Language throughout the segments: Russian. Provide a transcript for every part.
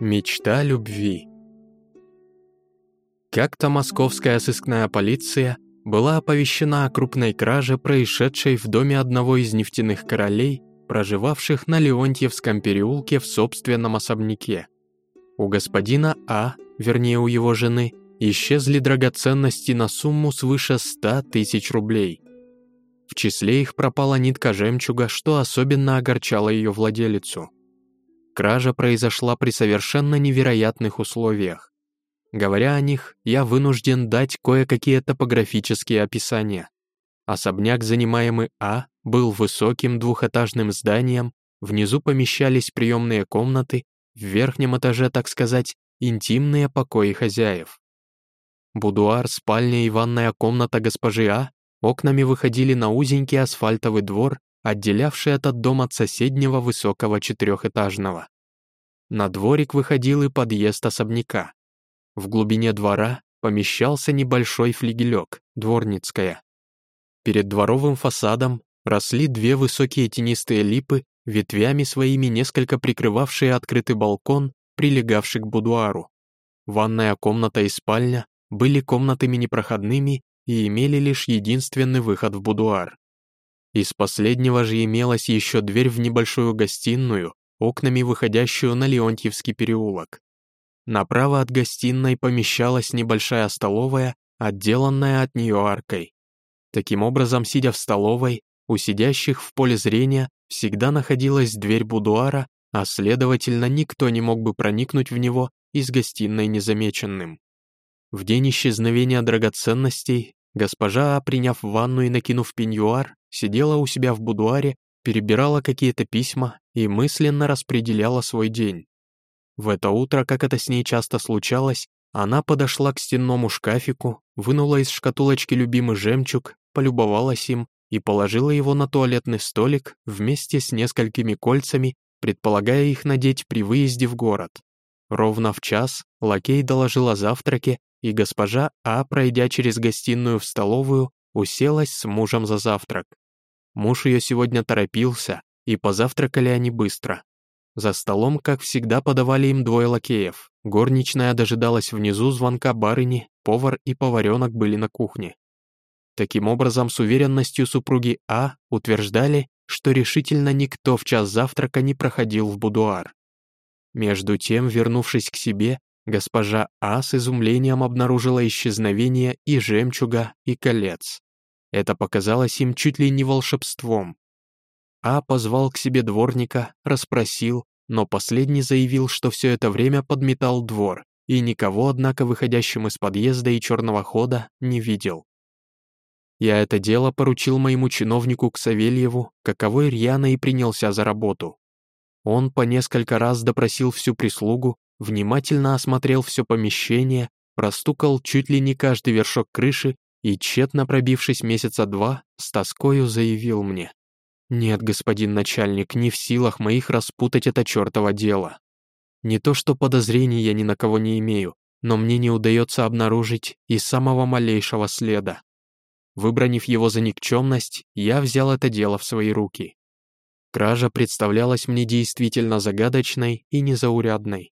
Мечта любви. Как-то московская сыскная полиция была оповещена о крупной краже, происшедшей в доме одного из нефтяных королей, проживавших на Леонтьевском переулке в собственном особняке. У господина А, вернее у его жены, исчезли драгоценности на сумму свыше 100 тысяч рублей. В числе их пропала нитка жемчуга, что особенно огорчало ее владелицу. Кража произошла при совершенно невероятных условиях. Говоря о них, я вынужден дать кое-какие топографические описания. Особняк, занимаемый А, был высоким двухэтажным зданием, внизу помещались приемные комнаты, в верхнем этаже, так сказать, интимные покои хозяев. Будуар, спальня и ванная комната госпожи А окнами выходили на узенький асфальтовый двор, отделявший этот дом от соседнего высокого четырехэтажного. На дворик выходил и подъезд особняка. В глубине двора помещался небольшой флигелек, дворницкая. Перед дворовым фасадом росли две высокие тенистые липы, ветвями своими несколько прикрывавшие открытый балкон, прилегавший к будуару. Ванная комната и спальня были комнатами непроходными и имели лишь единственный выход в будуар. Из последнего же имелась еще дверь в небольшую гостиную, окнами выходящую на Леонтьевский переулок. Направо от гостиной помещалась небольшая столовая, отделанная от нее аркой. Таким образом, сидя в столовой, у сидящих в поле зрения всегда находилась дверь будуара, а следовательно, никто не мог бы проникнуть в него из гостиной незамеченным. В день исчезновения драгоценностей госпожа, приняв ванну и накинув пеньюар, сидела у себя в будуаре, перебирала какие-то письма и мысленно распределяла свой день. В это утро, как это с ней часто случалось, она подошла к стенному шкафику, вынула из шкатулочки любимый жемчуг, полюбовалась им и положила его на туалетный столик вместе с несколькими кольцами, предполагая их надеть при выезде в город. Ровно в час лакей доложил о завтраке, и госпожа А, пройдя через гостиную в столовую, уселась с мужем за завтрак. Муж ее сегодня торопился, и позавтракали они быстро. За столом, как всегда, подавали им двое лакеев. Горничная дожидалась внизу звонка барыни, повар и поваренок были на кухне. Таким образом, с уверенностью супруги А утверждали, что решительно никто в час завтрака не проходил в будуар. Между тем, вернувшись к себе, госпожа А с изумлением обнаружила исчезновение и жемчуга, и колец. Это показалось им чуть ли не волшебством. А позвал к себе дворника, расспросил, но последний заявил, что все это время подметал двор, и никого, однако, выходящим из подъезда и черного хода не видел. Я это дело поручил моему чиновнику к Савельеву, каковой рьяно и принялся за работу. Он по несколько раз допросил всю прислугу, внимательно осмотрел все помещение, простукал чуть ли не каждый вершок крыши и, тщетно пробившись месяца два, с тоскою заявил мне. «Нет, господин начальник, не в силах моих распутать это чертово дело. Не то что подозрений я ни на кого не имею, но мне не удается обнаружить и самого малейшего следа. Выбранив его за никчемность, я взял это дело в свои руки. Кража представлялась мне действительно загадочной и незаурядной.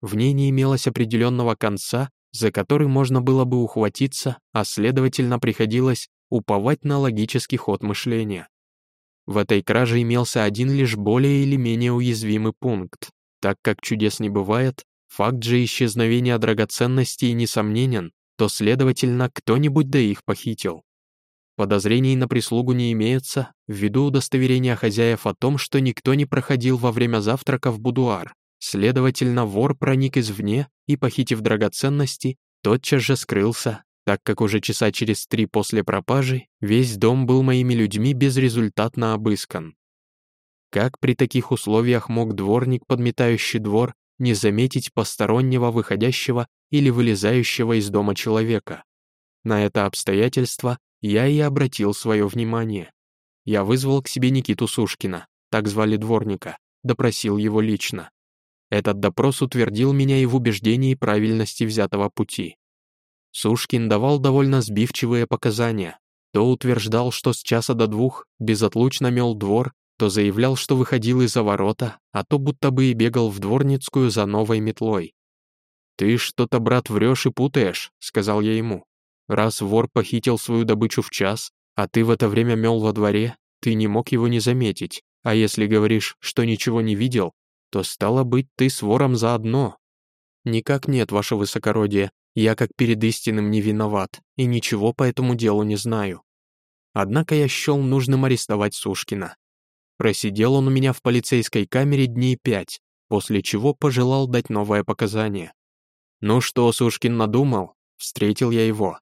В ней не имелось определенного конца, за который можно было бы ухватиться, а следовательно приходилось уповать на логический ход мышления. В этой краже имелся один лишь более или менее уязвимый пункт. Так как чудес не бывает, факт же исчезновения драгоценностей несомненен, то, следовательно, кто-нибудь да их похитил. Подозрений на прислугу не имеется, ввиду удостоверения хозяев о том, что никто не проходил во время завтрака в будуар. Следовательно, вор проник извне и, похитив драгоценности, тотчас же скрылся, так как уже часа через три после пропажи весь дом был моими людьми безрезультатно обыскан. Как при таких условиях мог дворник, подметающий двор, не заметить постороннего выходящего или вылезающего из дома человека? На это обстоятельство я и обратил свое внимание. Я вызвал к себе Никиту Сушкина, так звали дворника, допросил его лично. Этот допрос утвердил меня и в убеждении правильности взятого пути. Сушкин давал довольно сбивчивые показания. То утверждал, что с часа до двух безотлучно мел двор, то заявлял, что выходил из-за ворота, а то будто бы и бегал в дворницкую за новой метлой. «Ты что-то, брат, врешь и путаешь», — сказал я ему. «Раз вор похитил свою добычу в час, а ты в это время мел во дворе, ты не мог его не заметить, а если говоришь, что ничего не видел, то стало быть, ты с вором заодно». «Никак нет, ваше высокородие, я как перед истинным не виноват и ничего по этому делу не знаю». Однако я счел нужным арестовать Сушкина. Просидел он у меня в полицейской камере дней пять, после чего пожелал дать новое показание. «Ну что, Сушкин надумал?» Встретил я его.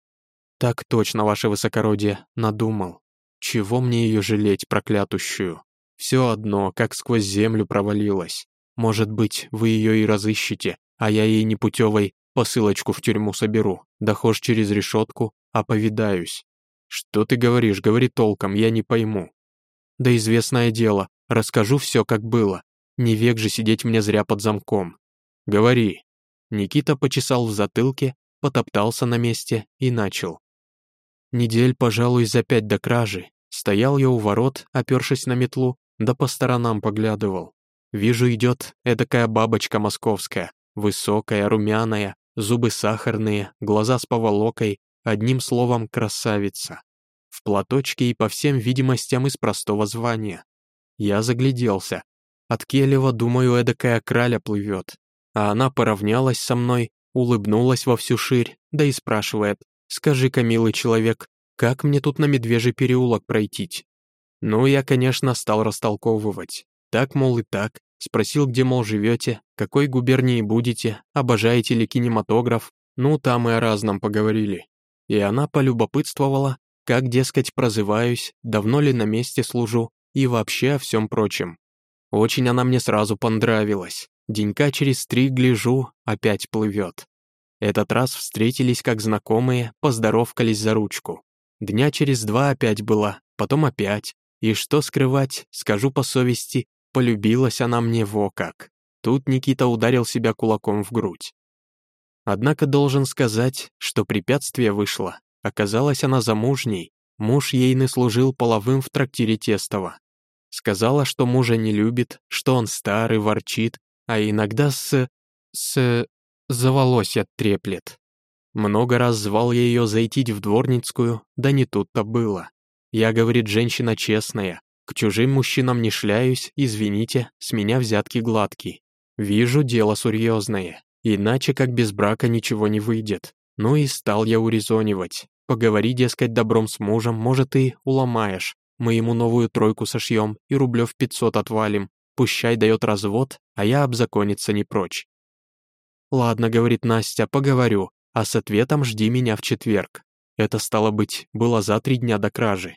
«Так точно, ваше высокородие, надумал. Чего мне ее жалеть, проклятущую? Все одно, как сквозь землю провалилась. Может быть, вы ее и разыщете, а я ей непутевой посылочку в тюрьму соберу, дохож через решетку, а повидаюсь. Что ты говоришь, говори толком, я не пойму. Да известное дело, расскажу все, как было. Не век же сидеть мне зря под замком. Говори. Никита почесал в затылке, потоптался на месте и начал. Недель, пожалуй, за пять до кражи. Стоял я у ворот, опершись на метлу, да по сторонам поглядывал. Вижу, идет эдакая бабочка московская, высокая, румяная, зубы сахарные, глаза с поволокой, одним словом, красавица. В платочке и по всем видимостям из простого звания. Я загляделся. От Келева, думаю, эдакая краля плывет. А она поравнялась со мной, улыбнулась во всю ширь, да и спрашивает, «Скажи-ка, милый человек, как мне тут на Медвежий переулок пройтить?» Ну, я, конечно, стал растолковывать. Так, мол, и так. Спросил, где, мол, живете, какой губернии будете, обожаете ли кинематограф. Ну, там и о разном поговорили. И она полюбопытствовала, как, дескать, прозываюсь, давно ли на месте служу и вообще о всем прочем. Очень она мне сразу понравилась. Денька через три, гляжу, опять плывет. Этот раз встретились как знакомые, поздоровкались за ручку. Дня через два опять была, потом опять. И что скрывать, скажу по совести, полюбилась она мне во как. Тут Никита ударил себя кулаком в грудь. Однако должен сказать, что препятствие вышло. Оказалась она замужней, муж ейный служил половым в трактире Тестова. Сказала, что мужа не любит, что он старый, ворчит, а иногда с... с... заволосья треплет. Много раз звал я ее зайти в дворницкую, да не тут-то было. Я, говорит, женщина честная, к чужим мужчинам не шляюсь, извините, с меня взятки гладкие. Вижу, дело серьезное, иначе как без брака ничего не выйдет. Ну и стал я урезонивать. Поговори, дескать, добром с мужем, может, и уломаешь. Мы ему новую тройку сошьем и рублев пятьсот отвалим. Пущай дает развод, а я обзакониться не прочь. «Ладно», — говорит Настя, — «поговорю, а с ответом жди меня в четверг». Это, стало быть, было за три дня до кражи.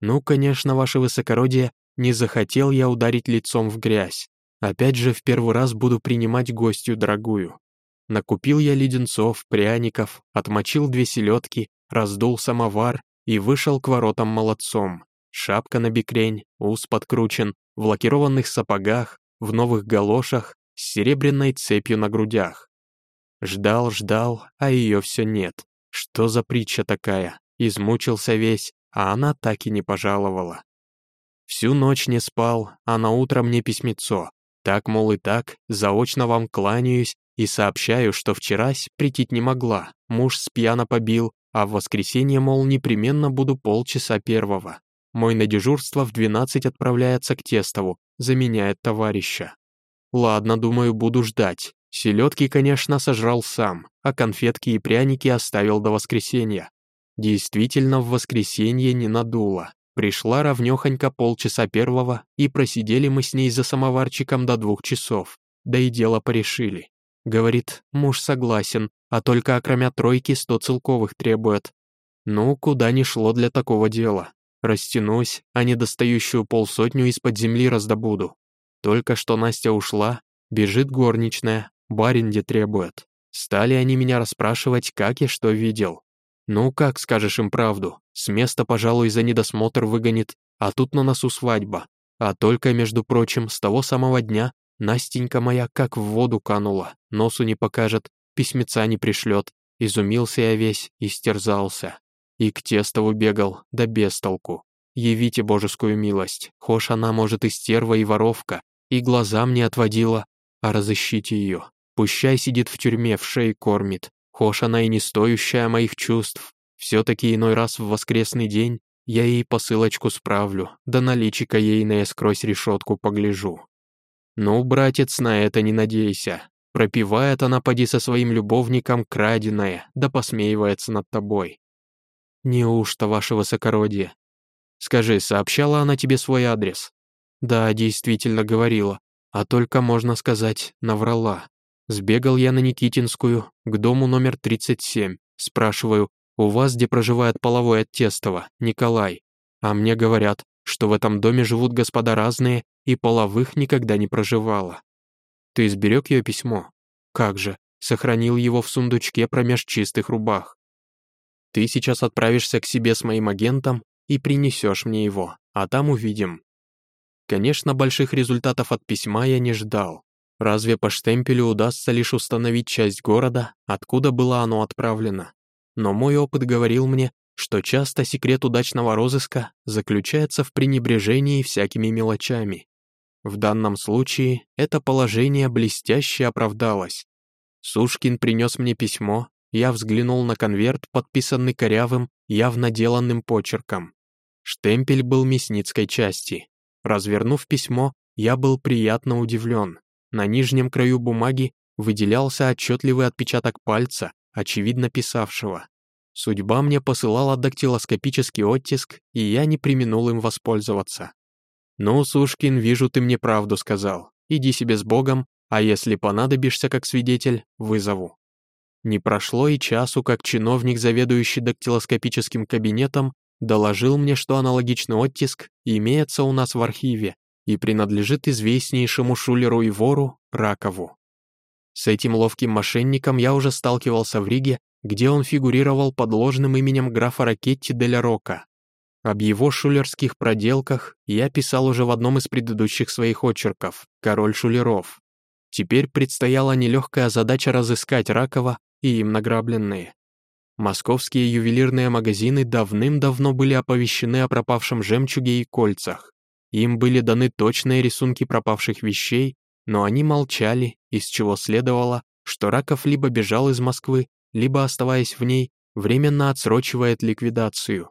Ну, конечно, ваше высокородие, не захотел я ударить лицом в грязь. Опять же, в первый раз буду принимать гостью дорогую. Накупил я леденцов, пряников, отмочил две селедки, раздул самовар и вышел к воротам молодцом. Шапка на бикрень, ус подкручен, в лакированных сапогах, в новых галошах, с серебряной цепью на грудях. Ждал, ждал, а ее все нет. Что за притча такая? Измучился весь, а она так и не пожаловала. Всю ночь не спал, а на утро мне письмецо. Так, мол, и так, заочно вам кланяюсь и сообщаю, что вчерась притить не могла, муж спьяно побил, а в воскресенье, мол, непременно буду полчаса первого. Мой на дежурство в 12 отправляется к Тестову, заменяет товарища. Ладно, думаю, буду ждать. Селедки, конечно, сожрал сам, а конфетки и пряники оставил до воскресенья. Действительно, в воскресенье не надуло. Пришла равнёхонько полчаса первого, и просидели мы с ней за самоварчиком до двух часов. Да и дело порешили. Говорит, муж согласен, а только окромя тройки сто целковых требует. Ну, куда ни шло для такого дела. Растянусь, а недостающую полсотню из-под земли раздобуду. Только что Настя ушла, бежит горничная, барин где требует. Стали они меня расспрашивать, как и что видел. Ну, как скажешь им правду? С места, пожалуй, за недосмотр выгонит, а тут на носу свадьба. А только, между прочим, с того самого дня Настенька моя как в воду канула, носу не покажет, письмеца не пришлет. Изумился я весь, истерзался. И к Тестову бегал, да без толку. явите божескую милость, хошь она, может, и стерва, и воровка, и глазам не отводила, а разыщите ее. Пущай сидит в тюрьме, в шее кормит, хошь она и не стоящая моих чувств. Все-таки иной раз в воскресный день я ей посылочку справлю, да наличика ей на скрозь решетку погляжу. Ну, братец, на это не надейся. Пропивает она, поди со своим любовником, краденое, да посмеивается над тобой. Неужто, ваше высокородие? Скажи, сообщала она тебе свой адрес? Да, действительно говорила, а только, можно сказать, наврала. Сбегал я на Никитинскую, к дому номер 37. Спрашиваю, у вас где проживает половой от Тестова, Николай? А мне говорят, что в этом доме живут господа разные, и половых никогда не проживало. Ты сберег ее письмо? Как же, сохранил его в сундучке промеж чистых рубах. Ты сейчас отправишься к себе с моим агентом и принесешь мне его, а там увидим. Конечно, больших результатов от письма я не ждал. Разве по штемпелю удастся лишь установить часть города, откуда было оно отправлено? Но мой опыт говорил мне, что часто секрет удачного розыска заключается в пренебрежении всякими мелочами. В данном случае это положение блестяще оправдалось. Сушкин принес мне письмо, я взглянул на конверт, подписанный корявым, явно деланным почерком. Штемпель был мясницкой части. Развернув письмо, я был приятно удивлен. На нижнем краю бумаги выделялся отчетливый отпечаток пальца, очевидно писавшего. Судьба мне посылала дактилоскопический оттиск, и я не применул им воспользоваться. «Ну, Сушкин, вижу, ты мне правду сказал. Иди себе с Богом, а если понадобишься как свидетель, вызову». Не прошло и часу, как чиновник, заведующий дактилоскопическим кабинетом, доложил мне, что аналогичный оттиск имеется у нас в архиве и принадлежит известнейшему шулеру и вору Ракову. С этим ловким мошенником я уже сталкивался в Риге, где он фигурировал под ложным именем графа Ракетти Деля Рока. Об его шулерских проделках я писал уже в одном из предыдущих своих очерков «Король шулеров». Теперь предстояла нелегкая задача разыскать Ракова и им награбленные. Московские ювелирные магазины давным-давно были оповещены о пропавшем жемчуге и кольцах. Им были даны точные рисунки пропавших вещей, но они молчали, из чего следовало, что Раков либо бежал из Москвы, либо, оставаясь в ней, временно отсрочивает ликвидацию.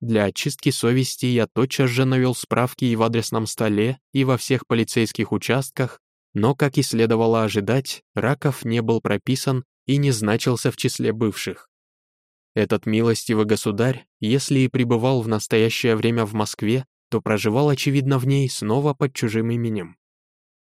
Для очистки совести я тотчас же навел справки и в адресном столе, и во всех полицейских участках, но, как и следовало ожидать, Раков не был прописан и не значился в числе бывших. Этот милостивый государь, если и пребывал в настоящее время в Москве, то проживал, очевидно, в ней снова под чужим именем.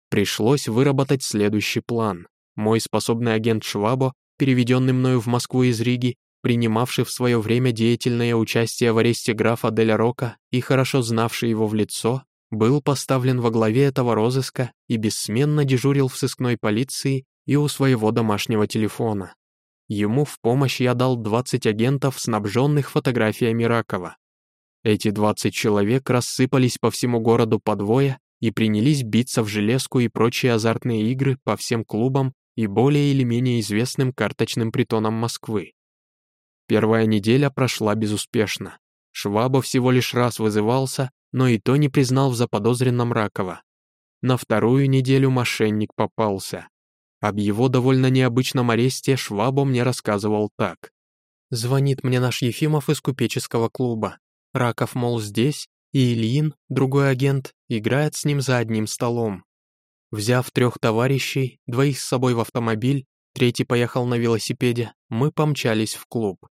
Пришлось выработать следующий план. Мой способный агент Швабо, переведенный мною в Москву из Риги, принимавший в свое время деятельное участие в аресте графа Деля Рока и хорошо знавший его в лицо, был поставлен во главе этого розыска и бессменно дежурил в сыскной полиции и у своего домашнего телефона. Ему в помощь я дал 20 агентов, снабженных фотографиями Ракова. Эти 20 человек рассыпались по всему городу по двое и принялись биться в железку и прочие азартные игры по всем клубам и более или менее известным карточным притонам Москвы. Первая неделя прошла безуспешно. Шваба всего лишь раз вызывался, но и то не признал в заподозренном Ракова. На вторую неделю мошенник попался. Об его довольно необычном аресте Швабо мне рассказывал так. «Звонит мне наш Ефимов из купеческого клуба. Раков, мол, здесь, и Ильин, другой агент, играет с ним за одним столом. Взяв трех товарищей, двоих с собой в автомобиль, третий поехал на велосипеде, мы помчались в клуб.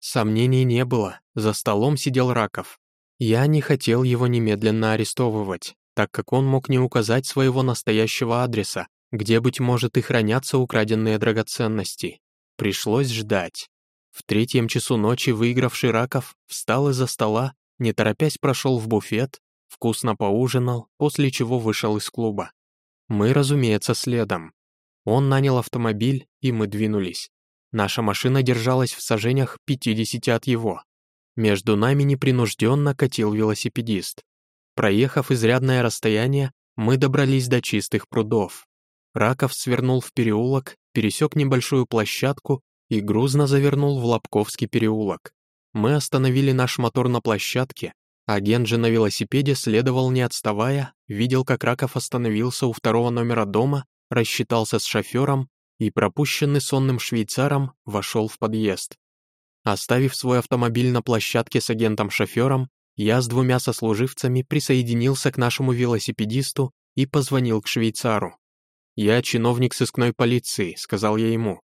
Сомнений не было, за столом сидел Раков. Я не хотел его немедленно арестовывать, так как он мог не указать своего настоящего адреса, где, быть может, и хранятся украденные драгоценности. Пришлось ждать. В третьем часу ночи выигравший Раков встал из-за стола, не торопясь прошел в буфет, вкусно поужинал, после чего вышел из клуба. Мы, разумеется, следом. Он нанял автомобиль, и мы двинулись. Наша машина держалась в сажениях 50 от его. Между нами непринужденно катил велосипедист. Проехав изрядное расстояние, мы добрались до чистых прудов. Раков свернул в переулок, пересек небольшую площадку и грузно завернул в Лобковский переулок. Мы остановили наш мотор на площадке, Агент же на велосипеде следовал не отставая, видел, как Раков остановился у второго номера дома, рассчитался с шофером и, пропущенный сонным швейцаром, вошел в подъезд. Оставив свой автомобиль на площадке с агентом-шофером, я с двумя сослуживцами присоединился к нашему велосипедисту и позвонил к швейцару. «Я чиновник сыскной полиции», — сказал я ему.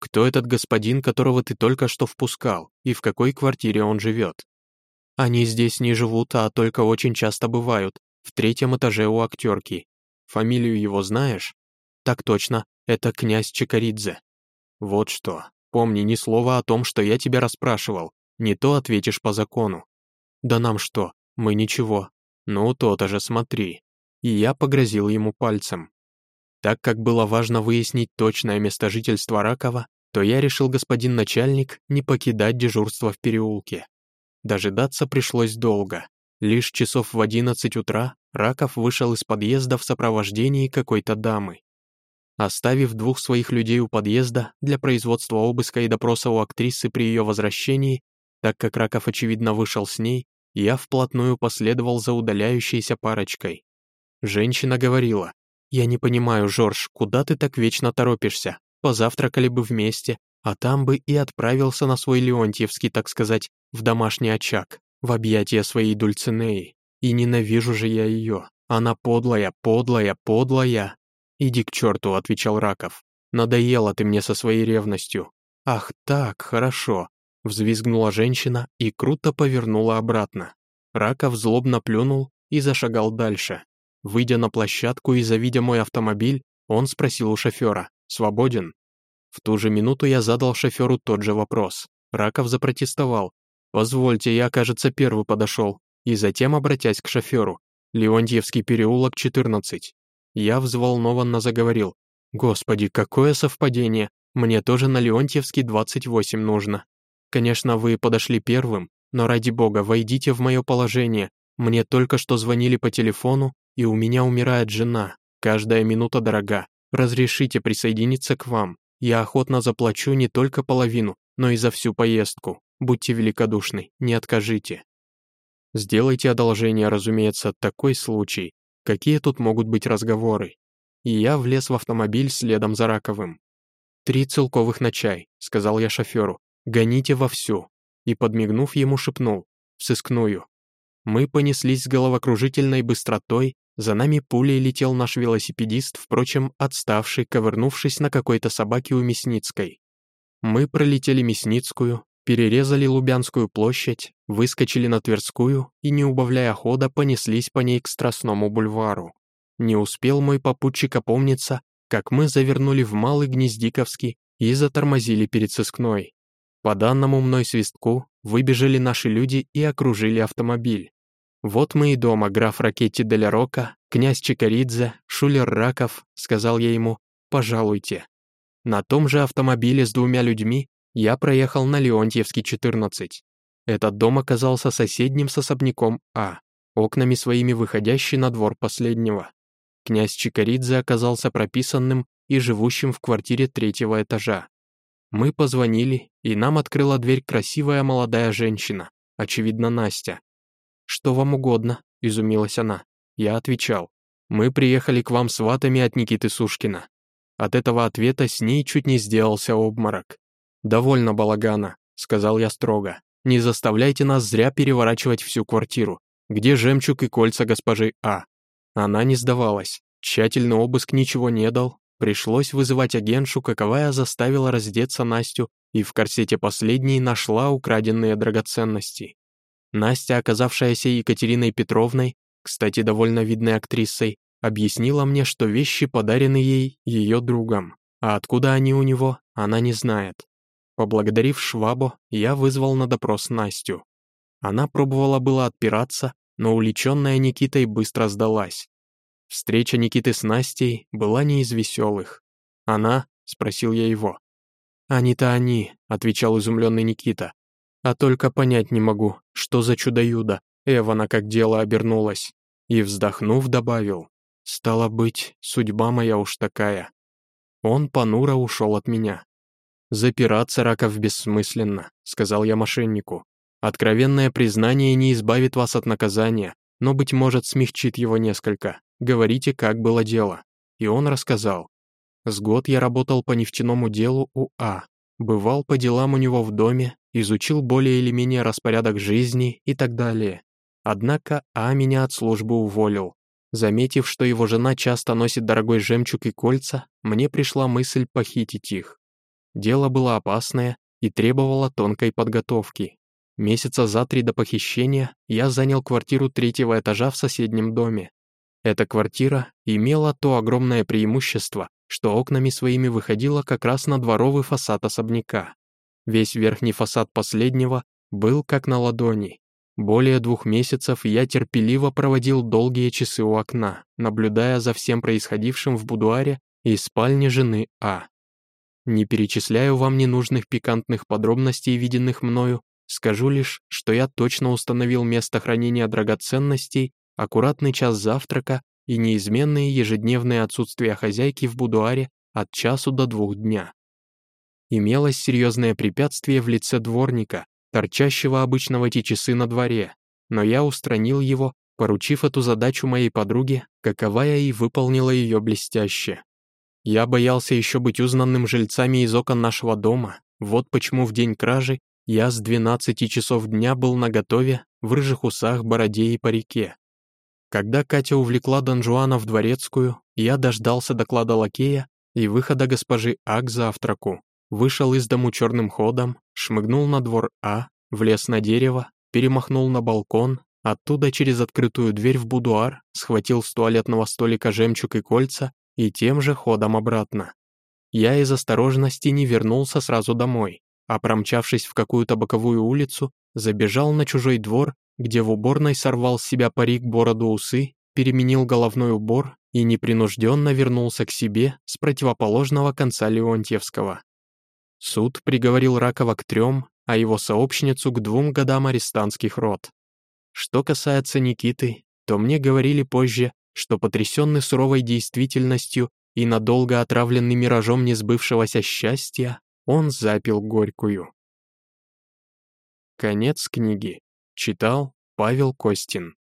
«Кто этот господин, которого ты только что впускал, и в какой квартире он живет?» «Они здесь не живут, а только очень часто бывают, в третьем этаже у актерки. Фамилию его знаешь?» «Так точно, это князь Чекаридзе». «Вот что, помни ни слова о том, что я тебя расспрашивал, не то ответишь по закону». «Да нам что, мы ничего». «Ну, то-то же смотри». И я погрозил ему пальцем. Так как было важно выяснить точное место жительства Ракова, то я решил, господин начальник, не покидать дежурство в переулке. Дожидаться пришлось долго. Лишь часов в одиннадцать утра Раков вышел из подъезда в сопровождении какой-то дамы. Оставив двух своих людей у подъезда для производства обыска и допроса у актрисы при ее возвращении, так как Раков, очевидно, вышел с ней, я вплотную последовал за удаляющейся парочкой. Женщина говорила, «Я не понимаю, Жорж, куда ты так вечно торопишься? Позавтракали бы вместе, а там бы и отправился на свой Леонтьевский, так сказать, в домашний очаг, в объятия своей Дульцинеи. И ненавижу же я ее. Она подлая, подлая, подлая. «Иди к черту», — отвечал Раков. «Надоела ты мне со своей ревностью». «Ах так, хорошо», — взвизгнула женщина и круто повернула обратно. Раков злобно плюнул и зашагал дальше. Выйдя на площадку и завидя мой автомобиль, он спросил у шофера «Свободен?». В ту же минуту я задал шоферу тот же вопрос. Раков запротестовал. «Позвольте, я, кажется, первый подошел». И затем, обратясь к шоферу, «Леонтьевский переулок, 14». Я взволнованно заговорил. «Господи, какое совпадение! Мне тоже на Леонтьевский 28 нужно. Конечно, вы подошли первым, но ради бога, войдите в мое положение. Мне только что звонили по телефону, и у меня умирает жена. Каждая минута дорога. Разрешите присоединиться к вам. Я охотно заплачу не только половину, но и за всю поездку. Будьте великодушны, не откажите. Сделайте одолжение, разумеется, такой случай. Какие тут могут быть разговоры? И я влез в автомобиль следом за Раковым. «Три целковых на чай», — сказал я шоферу. «Гоните вовсю». И, подмигнув ему, шепнул. «В сыскную». Мы понеслись с головокружительной быстротой, за нами пулей летел наш велосипедист, впрочем, отставший, ковырнувшись на какой-то собаке у Мясницкой. Мы пролетели Мясницкую, перерезали Лубянскую площадь, выскочили на Тверскую и, не убавляя хода, понеслись по ней к Страстному бульвару. Не успел мой попутчик опомниться, как мы завернули в Малый Гнездиковский и затормозили перед сыскной. По данному мной свистку выбежали наши люди и окружили автомобиль. «Вот мы и дома, граф Ракетти Деля Рока, князь Чикаридзе, шулер Раков», — сказал я ему, — «пожалуйте». На том же автомобиле с двумя людьми я проехал на Леонтьевский, 14. Этот дом оказался соседним с особняком А, окнами своими выходящий на двор последнего. Князь Чикаридзе оказался прописанным и живущим в квартире третьего этажа. Мы позвонили, и нам открыла дверь красивая молодая женщина, очевидно, Настя. «Что вам угодно?» — изумилась она. Я отвечал. «Мы приехали к вам с ватами от Никиты Сушкина». От этого ответа с ней чуть не сделался обморок. «Довольно балагана», — сказал я строго. «Не заставляйте нас зря переворачивать всю квартиру. Где жемчуг и кольца госпожи А?» Она не сдавалась. Тщательный обыск ничего не дал. Пришлось вызывать агентшу, каковая заставила раздеться Настю и в корсете последней нашла украденные драгоценности. Настя, оказавшаяся Екатериной Петровной, кстати, довольно видной актрисой, объяснила мне, что вещи подарены ей ее другом, а откуда они у него, она не знает. Поблагодарив Швабу, я вызвал на допрос Настю. Она пробовала было отпираться, но увлеченная Никитой быстро сдалась. Встреча Никиты с Настей была не из веселых. «Она?» — спросил я его. «Они-то они», — отвечал изумленный Никита. А только понять не могу, что за чудо-юдо, Эвана как дело обернулась. И, вздохнув, добавил, «Стало быть, судьба моя уж такая». Он понуро ушел от меня. «Запираться, Раков, бессмысленно», — сказал я мошеннику. Откровенное признание не избавит вас от наказания, но, быть может, смягчит его несколько. Говорите, как было дело». И он рассказал. С год я работал по нефтяному делу у А. Бывал по делам у него в доме, изучил более или менее распорядок жизни и так далее. Однако А меня от службы уволил. Заметив, что его жена часто носит дорогой жемчуг и кольца, мне пришла мысль похитить их. Дело было опасное и требовало тонкой подготовки. Месяца за три до похищения я занял квартиру третьего этажа в соседнем доме. Эта квартира имела то огромное преимущество, что окнами своими выходила как раз на дворовый фасад особняка. Весь верхний фасад последнего был как на ладони. Более двух месяцев я терпеливо проводил долгие часы у окна, наблюдая за всем происходившим в будуаре и спальне жены А. Не перечисляю вам ненужных пикантных подробностей, виденных мною, скажу лишь, что я точно установил место хранения драгоценностей, аккуратный час завтрака и неизменные ежедневные отсутствия хозяйки в будуаре от часу до двух дня. Имелось серьезное препятствие в лице дворника, торчащего обычно в эти часы на дворе, но я устранил его, поручив эту задачу моей подруге, каковая и выполнила ее блестяще. Я боялся еще быть узнанным жильцами из окон нашего дома. Вот почему в день кражи я с 12 часов дня был наготове, в рыжих усах, бороде и парике. Когда Катя увлекла Дон Жуана в дворецкую, я дождался доклада лакея и выхода госпожи А к завтраку. Вышел из дому черным ходом, шмыгнул на двор А, влез на дерево, перемахнул на балкон, оттуда через открытую дверь в будуар, схватил с туалетного столика жемчуг и кольца и тем же ходом обратно. Я из осторожности не вернулся сразу домой, а промчавшись в какую-то боковую улицу, забежал на чужой двор, где в уборной сорвал с себя парик, бороду, усы, переменил головной убор и непринужденно вернулся к себе с противоположного конца Леонтьевского. Суд приговорил Ракова к трем, а его сообщницу к двум годам арестантских род. Что касается Никиты, то мне говорили позже, что потрясенный суровой действительностью и надолго отравленный миражом несбывшегося счастья, он запил горькую. Конец книги. Читал Павел Костин.